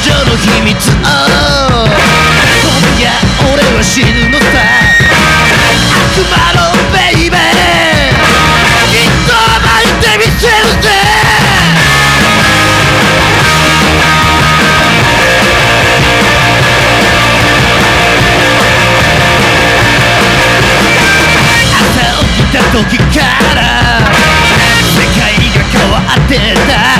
女の秘密を今夜俺は死ぬのさ。悪魔のベイベーきっと甘えてみせるぜ朝起きた時から世界が変わってた